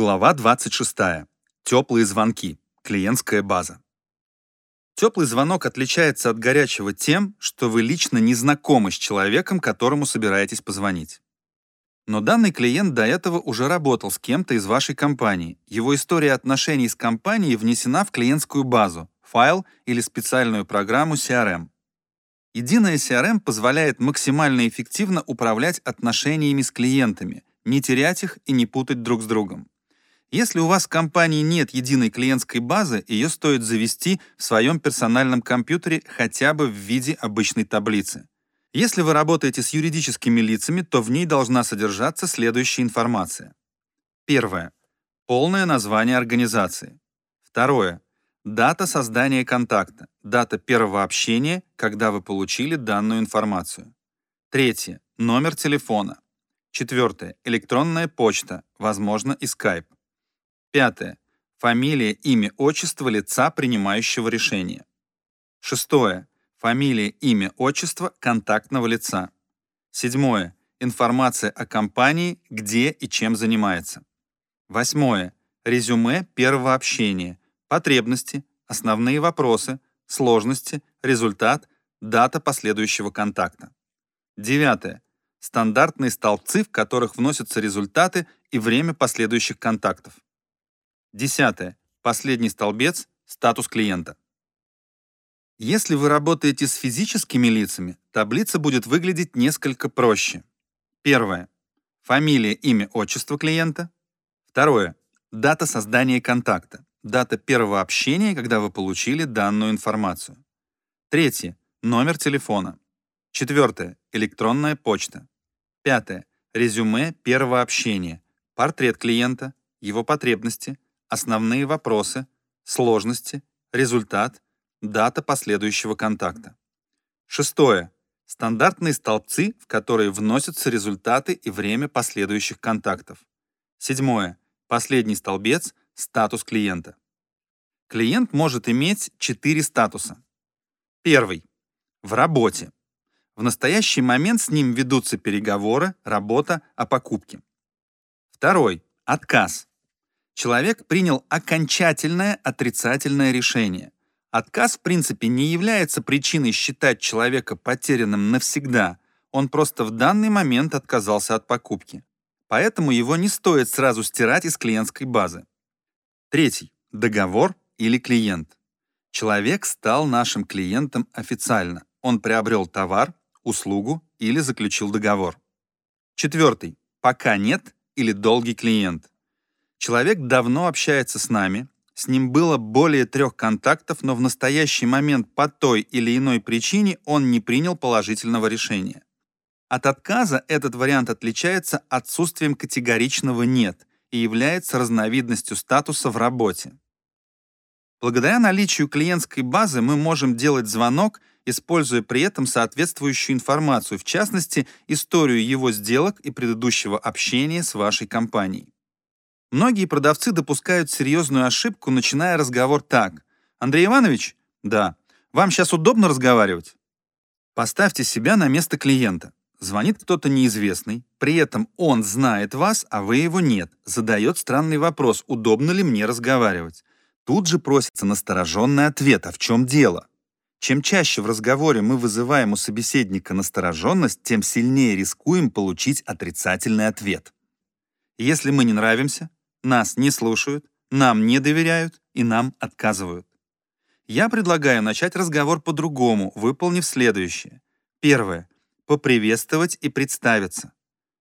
Глава 26. Теплые звонки. Клиентская база. Теплый звонок отличается от горячего тем, что вы лично не знакомы с человеком, которому собираетесь позвонить. Но данный клиент до этого уже работал с кем-то из вашей компании. Его история отношений с компанией внесена в клиентскую базу, файл или специальную программу CRM. Единая CRM позволяет максимально эффективно управлять отношениями с клиентами, не терять их и не путать друг с другом. Если у вас в компании нет единой клиентской базы, ее стоит завести в своем персональном компьютере хотя бы в виде обычной таблицы. Если вы работаете с юридическими лицами, то в ней должна содержаться следующая информация. Первое. Полное название организации. Второе. Дата создания контакта. Дата первого общения, когда вы получили данную информацию. Третье. Номер телефона. Четвертое. Электронная почта, возможно и Skype. Пятое. Фамилия, имя, отчество лица, принимающего решение. Шестое. Фамилия, имя, отчество контактного лица. Седьмое. Информация о компании, где и чем занимается. Восьмое. Резюме первого общения, потребности, основные вопросы, сложности, результат, дата последующего контакта. Девятое. Стандартные столбцы, в которых вносятся результаты и время последующих контактов. Десятое. Последний столбец – статус клиента. Если вы работаете с физическими лицами, таблица будет выглядеть несколько проще. Первое. Фамилия, имя, отчество клиента. Второе. Дата создания контакта дата первого общения, когда вы получили данную информацию. Третье. Номер телефона. Четвертое. Электронная почта. Пятое. Резюме первого общения. Портрет клиента, его потребности, основные вопросы, сложности, результат, дата последующего контакта. Шестое. Стандартные столбцы, в которые вносятся результаты и время последующих контактов. Седьмое. Последний столбец Статус клиента. Клиент может иметь четыре статуса. Первый. В работе. В настоящий момент с ним ведутся переговоры, работа о покупке. Второй. Отказ. Человек принял окончательное отрицательное решение. Отказ, в принципе, не является причиной считать человека потерянным навсегда. Он просто в данный момент отказался от покупки. Поэтому его не стоит сразу стирать из клиентской базы. Третий. Договор или клиент. Человек стал нашим клиентом официально. Он приобрел товар, услугу или заключил договор. Четвертый. Пока нет или долгий клиент. Человек давно общается с нами, с ним было более трех контактов, но в настоящий момент по той или иной причине он не принял положительного решения. От отказа этот вариант отличается отсутствием категоричного «нет», и является разновидностью статуса в работе. Благодаря наличию клиентской базы мы можем делать звонок, используя при этом соответствующую информацию, в частности, историю его сделок и предыдущего общения с вашей компанией. Многие продавцы допускают серьезную ошибку, начиная разговор так. «Андрей Иванович? Да. Вам сейчас удобно разговаривать?» Поставьте себя на место клиента. Звонит кто-то неизвестный, при этом он знает вас, а вы его нет, задает странный вопрос, удобно ли мне разговаривать. Тут же просится настороженный ответ, а в чем дело? Чем чаще в разговоре мы вызываем у собеседника настороженность, тем сильнее рискуем получить отрицательный ответ. Если мы не нравимся, нас не слушают, нам не доверяют и нам отказывают. Я предлагаю начать разговор по-другому, выполнив следующее. Первое поприветствовать и представиться.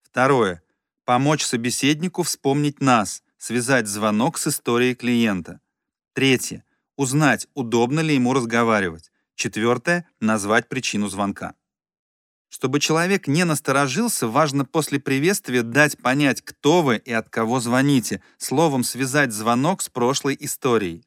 Второе. Помочь собеседнику вспомнить нас, связать звонок с историей клиента. Третье. Узнать, удобно ли ему разговаривать. Четвертое. Назвать причину звонка. Чтобы человек не насторожился, важно после приветствия дать понять, кто вы и от кого звоните, словом связать звонок с прошлой историей.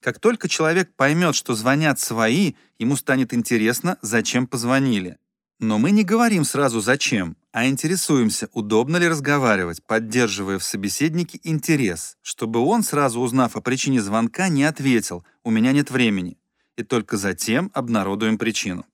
Как только человек поймет, что звонят свои, ему станет интересно, зачем позвонили. Но мы не говорим сразу «зачем», а интересуемся, удобно ли разговаривать, поддерживая в собеседнике интерес, чтобы он, сразу узнав о причине звонка, не ответил «у меня нет времени», и только затем обнародуем причину.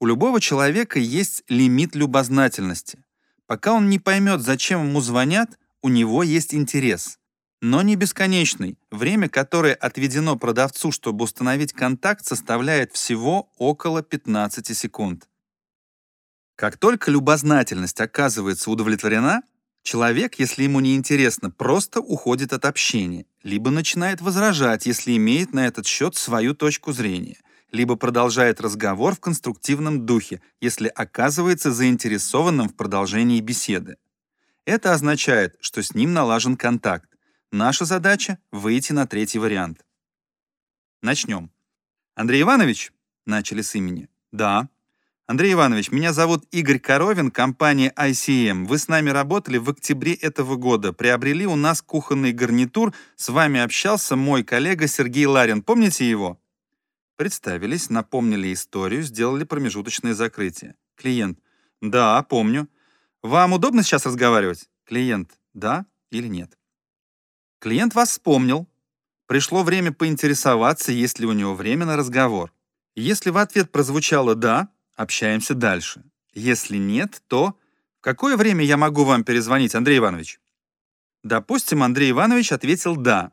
У любого человека есть лимит любознательности. Пока он не поймет, зачем ему звонят, у него есть интерес. но не бесконечный. Время, которое отведено продавцу, чтобы установить контакт, составляет всего около 15 секунд. Как только любознательность оказывается удовлетворена, человек, если ему не интересно, просто уходит от общения, либо начинает возражать, если имеет на этот счет свою точку зрения, либо продолжает разговор в конструктивном духе, если оказывается заинтересованным в продолжении беседы. Это означает, что с ним налажен контакт. Наша задача — выйти на третий вариант. Начнем. Андрей Иванович, начали с имени. Да. Андрей Иванович, меня зовут Игорь Коровин, компания ICM. Вы с нами работали в октябре этого года, приобрели у нас кухонный гарнитур, с вами общался мой коллега Сергей Ларин. Помните его? Представились, напомнили историю, сделали промежуточное закрытие. Клиент. Да, помню. Вам удобно сейчас разговаривать? Клиент. Да или нет? Клиент вас вспомнил. Пришло время поинтересоваться, есть ли у него время на разговор. Если в ответ прозвучало «да», общаемся дальше. Если нет, то «в какое время я могу вам перезвонить, Андрей Иванович?» Допустим, Андрей Иванович ответил «да».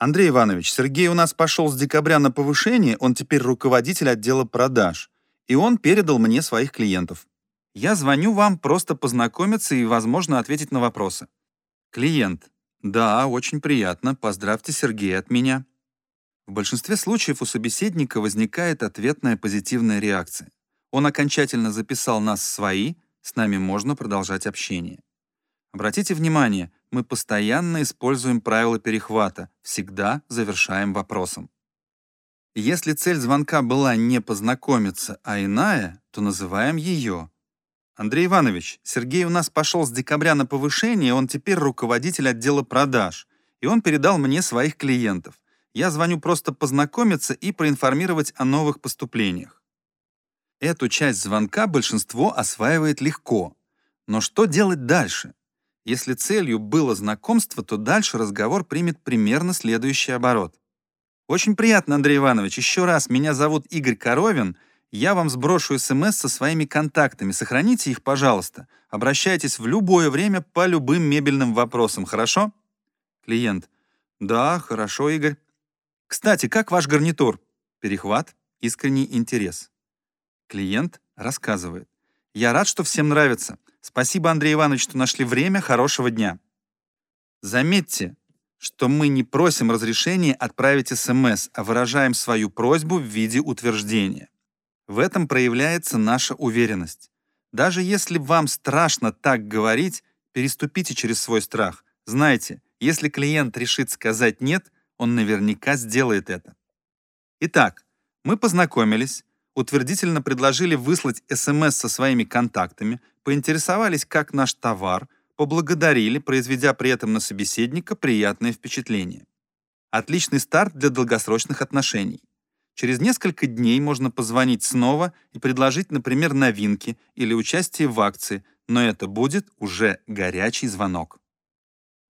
Андрей Иванович, Сергей у нас пошел с декабря на повышение, он теперь руководитель отдела продаж, и он передал мне своих клиентов. Я звоню вам просто познакомиться и, возможно, ответить на вопросы. Клиент. Да, очень приятно. Поздравьте Сергея от меня. В большинстве случаев у собеседника возникает ответная позитивная реакция. Он окончательно записал нас свои, с нами можно продолжать общение. Обратите внимание, мы постоянно используем правила перехвата, всегда завершаем вопросом. Если цель звонка была не познакомиться, а иная, то называем ее Андрей Иванович, Сергей у нас пошел с декабря на повышение, он теперь руководитель отдела продаж, и он передал мне своих клиентов. Я звоню просто познакомиться и проинформировать о новых поступлениях. Эту часть звонка большинство осваивает легко. Но что делать дальше? Если целью было знакомство, то дальше разговор примет примерно следующий оборот. Очень приятно, Андрей Иванович. Еще раз, меня зовут Игорь Коровин — я вам сброшу СМС со своими контактами. Сохраните их, пожалуйста. Обращайтесь в любое время по любым мебельным вопросам, хорошо? Клиент. Да, хорошо, Игорь. Кстати, как ваш гарнитур? Перехват, искренний интерес. Клиент рассказывает. Я рад, что всем нравится. Спасибо, Андрей Иванович, что нашли время. Хорошего дня. Заметьте, что мы не просим разрешения отправить СМС, а выражаем свою просьбу в виде утверждения. В этом проявляется наша уверенность. Даже если вам страшно так говорить, переступите через свой страх. Знайте, если клиент решит сказать «нет», он наверняка сделает это. Итак, мы познакомились, утвердительно предложили выслать СМС со своими контактами, поинтересовались, как наш товар, поблагодарили, произведя при этом на собеседника приятное впечатление. Отличный старт для долгосрочных отношений. Через несколько дней можно позвонить снова и предложить, например, новинки или участие в акции, но это будет уже горячий звонок.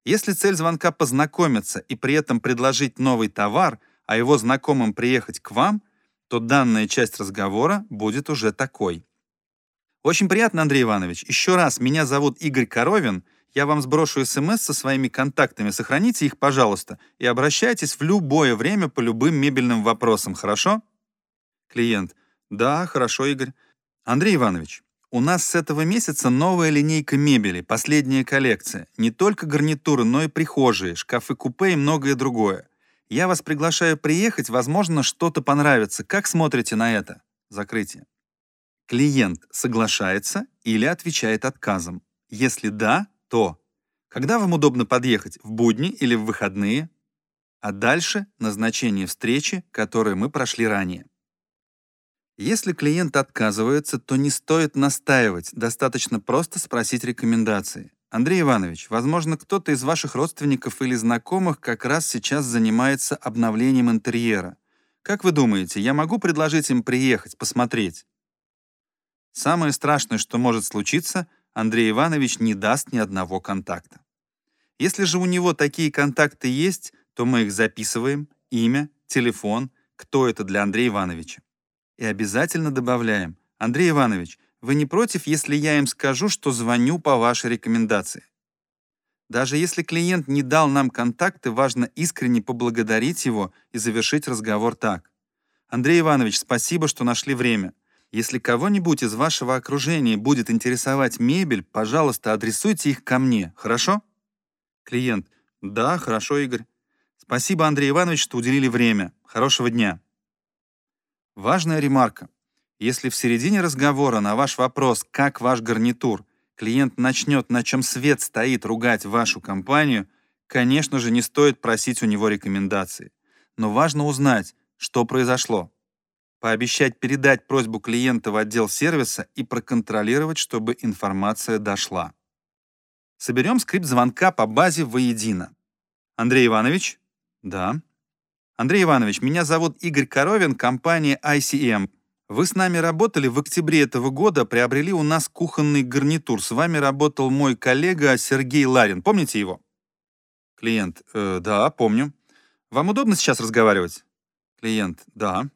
Если цель звонка познакомиться и при этом предложить новый товар, а его знакомым приехать к вам, то данная часть разговора будет уже такой. Очень приятно, Андрей Иванович. Еще раз, меня зовут Игорь Коровин — я вам сброшу смс со своими контактами, сохраните их, пожалуйста, и обращайтесь в любое время по любым мебельным вопросам, хорошо? Клиент. Да, хорошо, Игорь. Андрей Иванович, у нас с этого месяца новая линейка мебели, последняя коллекция. Не только гарнитуры, но и прихожие, шкафы-купе и многое другое. Я вас приглашаю приехать, возможно, что-то понравится. Как смотрите на это? Закрытие. Клиент соглашается или отвечает отказом. Если да, то когда вам удобно подъехать, в будни или в выходные, а дальше назначение встречи, которое мы прошли ранее. Если клиент отказывается, то не стоит настаивать, достаточно просто спросить рекомендации. Андрей Иванович, возможно, кто-то из ваших родственников или знакомых как раз сейчас занимается обновлением интерьера. Как вы думаете, я могу предложить им приехать, посмотреть? Самое страшное, что может случиться — Андрей Иванович не даст ни одного контакта. Если же у него такие контакты есть, то мы их записываем, имя, телефон, кто это для Андрея Ивановича. И обязательно добавляем, Андрей Иванович, вы не против, если я им скажу, что звоню по вашей рекомендации? Даже если клиент не дал нам контакты, важно искренне поблагодарить его и завершить разговор так. Андрей Иванович, спасибо, что нашли время. Если кого-нибудь из вашего окружения будет интересовать мебель, пожалуйста, адресуйте их ко мне, хорошо? Клиент. Да, хорошо, Игорь. Спасибо, Андрей Иванович, что уделили время. Хорошего дня. Важная ремарка. Если в середине разговора на ваш вопрос «Как ваш гарнитур?» клиент начнет, на чем свет стоит, ругать вашу компанию, конечно же, не стоит просить у него рекомендации. Но важно узнать, что произошло пообещать передать просьбу клиента в отдел сервиса и проконтролировать, чтобы информация дошла. Соберем скрипт звонка по базе воедино. Андрей Иванович? Да. Андрей Иванович, меня зовут Игорь Коровин, компания ICM. Вы с нами работали в октябре этого года, приобрели у нас кухонный гарнитур. С вами работал мой коллега Сергей Ларин. Помните его? Клиент. Э, да, помню. Вам удобно сейчас разговаривать? Клиент. Да.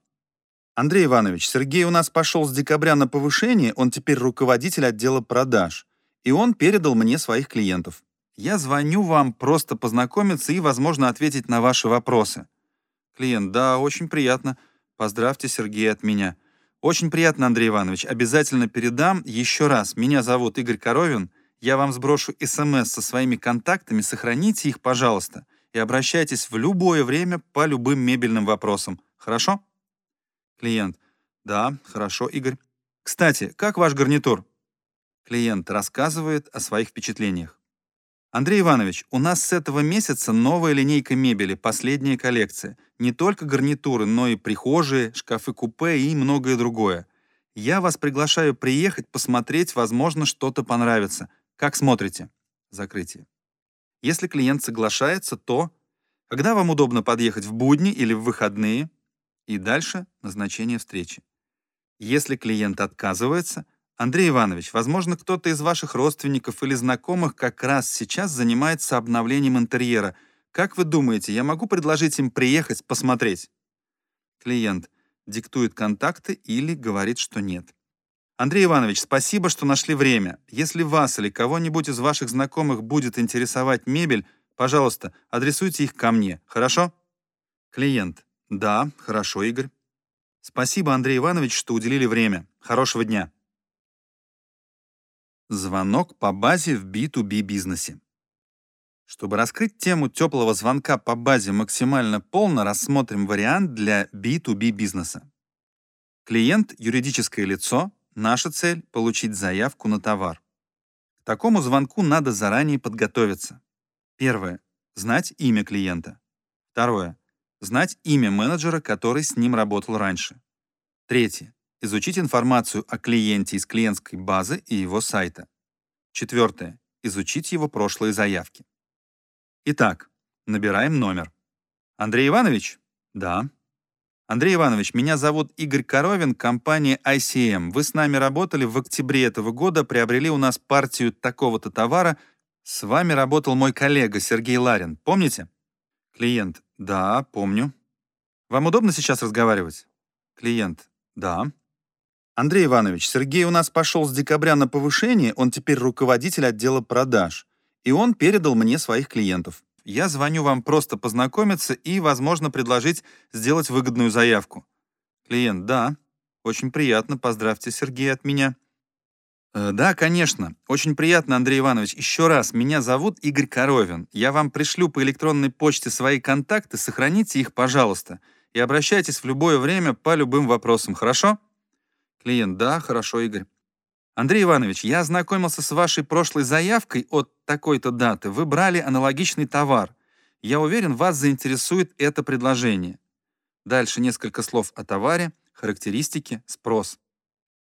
Андрей Иванович, Сергей у нас пошел с декабря на повышение, он теперь руководитель отдела продаж, и он передал мне своих клиентов. Я звоню вам просто познакомиться и, возможно, ответить на ваши вопросы. Клиент, да, очень приятно. Поздравьте Сергея от меня. Очень приятно, Андрей Иванович. Обязательно передам еще раз. Меня зовут Игорь Коровин. Я вам сброшу СМС со своими контактами. Сохраните их, пожалуйста. И обращайтесь в любое время по любым мебельным вопросам. Хорошо? Клиент. Да, хорошо, Игорь. Кстати, как ваш гарнитур? Клиент рассказывает о своих впечатлениях. Андрей Иванович, у нас с этого месяца новая линейка мебели, последняя коллекция. Не только гарнитуры, но и прихожие, шкафы-купе и многое другое. Я вас приглашаю приехать, посмотреть, возможно, что-то понравится. Как смотрите? Закрытие. Если клиент соглашается, то... Когда вам удобно подъехать в будни или в выходные? И дальше назначение встречи. Если клиент отказывается, Андрей Иванович, возможно, кто-то из ваших родственников или знакомых как раз сейчас занимается обновлением интерьера. Как вы думаете, я могу предложить им приехать посмотреть? Клиент диктует контакты или говорит, что нет. Андрей Иванович, спасибо, что нашли время. Если вас или кого-нибудь из ваших знакомых будет интересовать мебель, пожалуйста, адресуйте их ко мне, хорошо? Клиент. Да, хорошо, Игорь. Спасибо, Андрей Иванович, что уделили время. Хорошего дня. Звонок по базе в B2B бизнесе. Чтобы раскрыть тему теплого звонка по базе максимально полно, рассмотрим вариант для B2B бизнеса. Клиент — юридическое лицо, наша цель — получить заявку на товар. К такому звонку надо заранее подготовиться. Первое — знать имя клиента. Второе Знать имя менеджера, который с ним работал раньше. Третье. Изучить информацию о клиенте из клиентской базы и его сайта. Четвертое. Изучить его прошлые заявки. Итак, набираем номер. Андрей Иванович? Да. Андрей Иванович, меня зовут Игорь Коровин, компания ICM. Вы с нами работали в октябре этого года, приобрели у нас партию такого-то товара. С вами работал мой коллега Сергей Ларин. Помните? Клиент. Да, помню. Вам удобно сейчас разговаривать? Клиент. Да. Андрей Иванович, Сергей у нас пошел с декабря на повышение, он теперь руководитель отдела продаж. И он передал мне своих клиентов. Я звоню вам просто познакомиться и, возможно, предложить сделать выгодную заявку. Клиент. Да. Очень приятно, поздравьте Сергея от меня. Э, да, конечно. Очень приятно, Андрей Иванович. Еще раз, меня зовут Игорь Коровин. Я вам пришлю по электронной почте свои контакты, сохраните их, пожалуйста, и обращайтесь в любое время по любым вопросам, хорошо? Клиент, да, хорошо, Игорь. Андрей Иванович, я ознакомился с вашей прошлой заявкой от такой-то даты. Вы брали аналогичный товар. Я уверен, вас заинтересует это предложение. Дальше несколько слов о товаре, характеристики, спрос.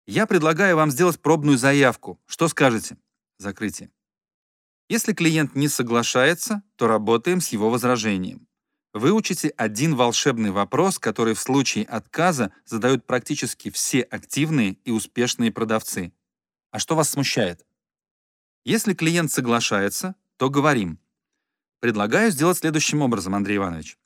Я предлагаю вам сделать пробную заявку. Что скажете? Закрытие. Если клиент не соглашается, то работаем с его возражением. Выучите один волшебный вопрос, который в случае отказа задают практически все активные и успешные продавцы. А что вас смущает? Если клиент соглашается, то говорим. Предлагаю сделать следующим образом, Андрей Иванович.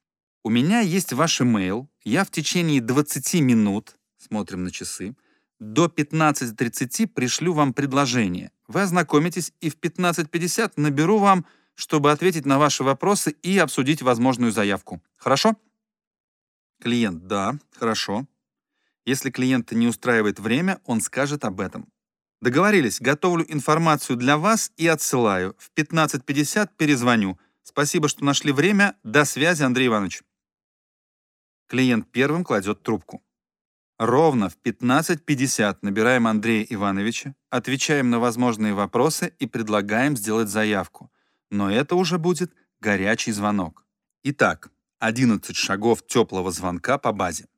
У меня есть ваш email, я в течение 20 минут, смотрим на часы, до 15.30 пришлю вам предложение. Вы ознакомитесь, и в 15.50 наберу вам, чтобы ответить на ваши вопросы и обсудить возможную заявку. Хорошо? Клиент, да, хорошо. Если клиента не устраивает время, он скажет об этом. Договорились, готовлю информацию для вас и отсылаю. В 15.50 перезвоню. Спасибо, что нашли время. До связи, Андрей Иванович. Клиент первым кладет трубку. Ровно в 15.50 набираем Андрея Ивановича, отвечаем на возможные вопросы и предлагаем сделать заявку. Но это уже будет горячий звонок. Итак, 11 шагов теплого звонка по базе.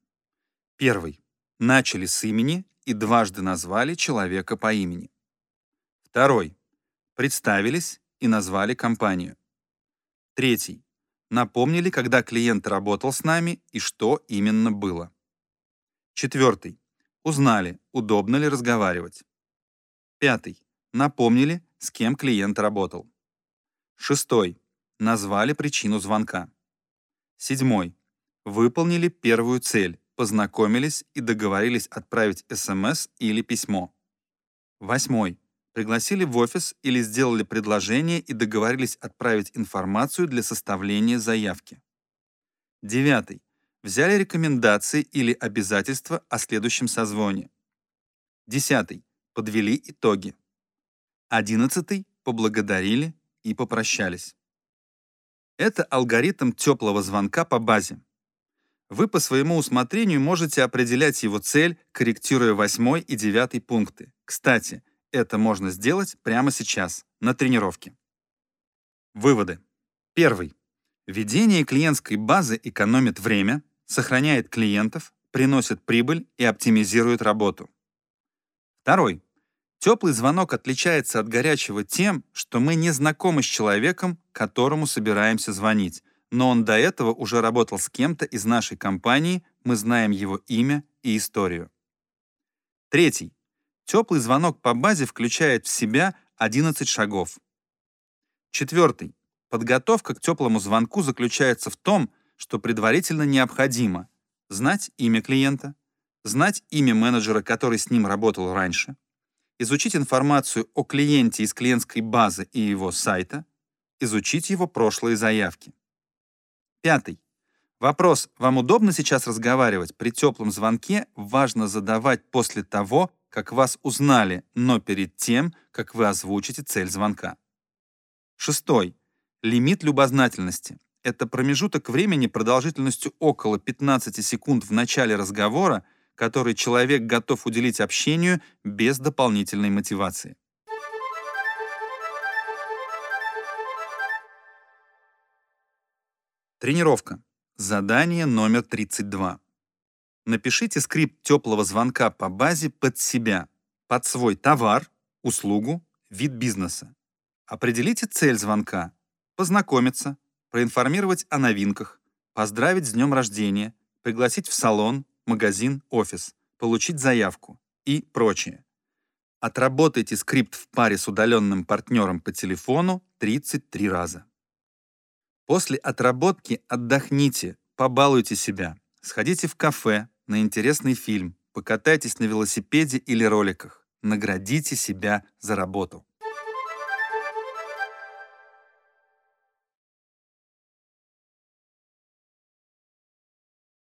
Первый. Начали с имени и дважды назвали человека по имени. Второй. Представились и назвали компанию. Третий. Напомнили, когда клиент работал с нами и что именно было. Четвертый. Узнали, удобно ли разговаривать. Пятый. Напомнили, с кем клиент работал. Шестой. Назвали причину звонка. Седьмой. Выполнили первую цель, познакомились и договорились отправить СМС или письмо. Восьмой. Пригласили в офис или сделали предложение и договорились отправить информацию для составления заявки. Девятый. Взяли рекомендации или обязательства о следующем созвоне. Десятый. Подвели итоги. Одиннадцатый. Поблагодарили и попрощались. Это алгоритм теплого звонка по базе. Вы по своему усмотрению можете определять его цель, корректируя восьмой и девятый пункты. Кстати, это можно сделать прямо сейчас, на тренировке. Выводы. Первый. Ведение клиентской базы экономит время, сохраняет клиентов, приносит прибыль и оптимизирует работу. Второй. Теплый звонок отличается от горячего тем, что мы не знакомы с человеком, которому собираемся звонить, но он до этого уже работал с кем-то из нашей компании, мы знаем его имя и историю. Третий. Теплый звонок по базе включает в себя 11 шагов. Четвертый. Подготовка к теплому звонку заключается в том, что предварительно необходимо знать имя клиента, знать имя менеджера, который с ним работал раньше, изучить информацию о клиенте из клиентской базы и его сайта, изучить его прошлые заявки. Пятый. Вопрос, вам удобно сейчас разговаривать при теплом звонке, важно задавать после того, как вас узнали, но перед тем, как вы озвучите цель звонка. Шестой. Лимит любознательности. Это промежуток времени продолжительностью около 15 секунд в начале разговора, который человек готов уделить общению без дополнительной мотивации. Тренировка. Задание номер 32. Напишите скрипт теплого звонка по базе под себя, под свой товар, услугу, вид бизнеса. Определите цель звонка, познакомиться, проинформировать о новинках, поздравить с днем рождения, пригласить в салон, магазин, офис, получить заявку и прочее. Отработайте скрипт в паре с удаленным партнером по телефону 33 раза. После отработки отдохните, побалуйте себя. Сходите в кафе, на интересный фильм, покатайтесь на велосипеде или роликах. Наградите себя за работу.